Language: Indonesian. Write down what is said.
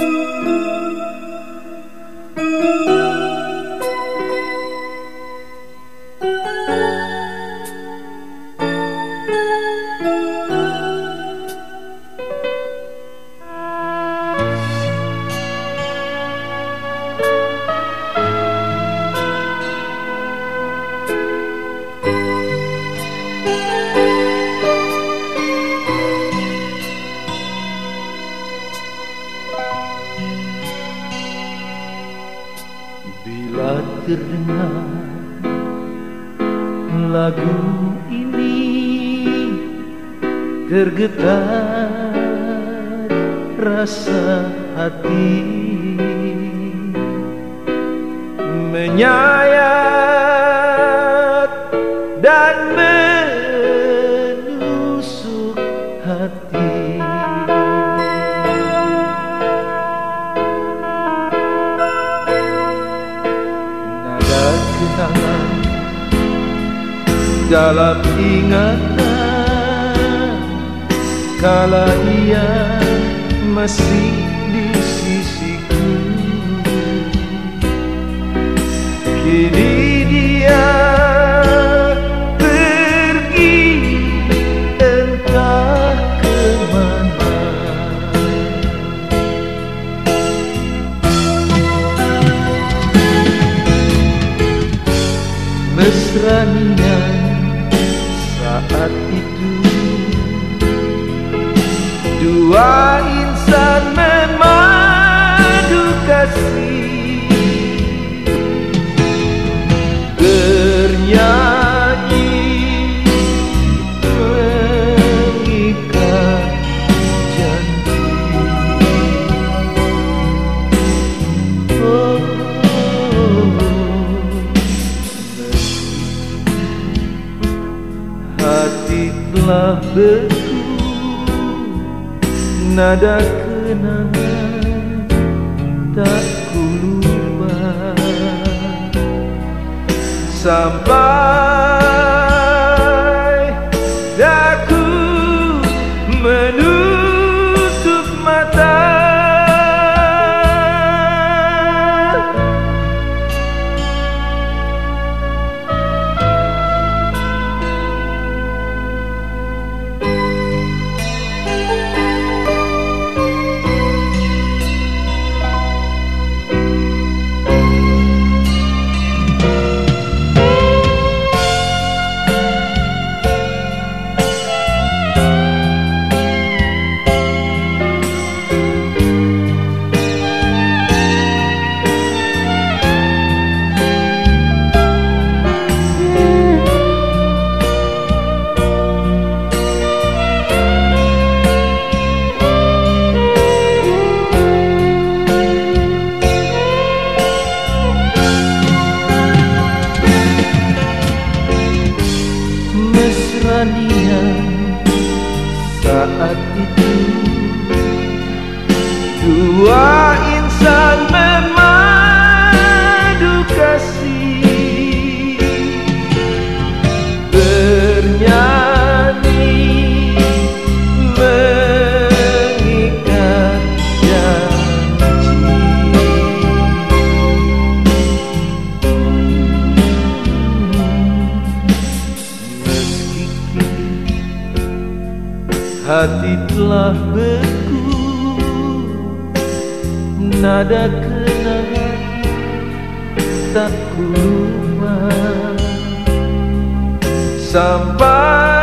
you. Terdengar lagu ini Tergetar rasa hati. Menyayat dan menusuk dalam ingatan. Kala ia masih di sisiku. Kini dia pergi entah ke mana. Mesranya saat itu. Dua beku. Nada kenangan tak ku lupa. Sampai Saat itu Dua Hati telah beku Nada kenangan tak ku lupa. Sampai